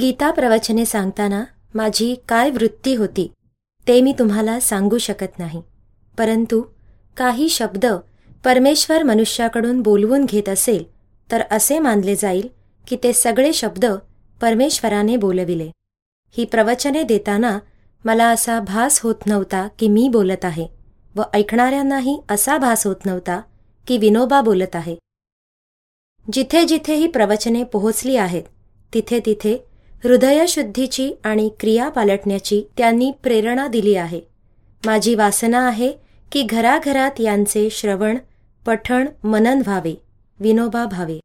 गीता प्रवचने सांगताना माझी काय वृत्ती होती ते मी तुम्हाला सांगू शकत नाही. परंतु काही शब्द परमेश्वर मनुष्याकडून बोलवून घेत असेल तर असे मानले जाईल की ते सगळे शब्द परमेश्वराने बोलविले. ही प्रवचने देताना मला असा भास होत नव्हता की मी बोलत आहे व ऐकणाऱ्यांनाही असा भास होत नव्हता की विनोबा बोलत आहे. जिथे जिथे ही प्रवचने पोहोचली आहेत तिथे तिथे हृदयशुद्धीची आणि क्रिया पालटण्याची त्यांनी प्रेरणा दिली आहे. माझी वासना आहे की घराघरात यांचे श्रवण पठण मनन व्हावे विनोबा भावे.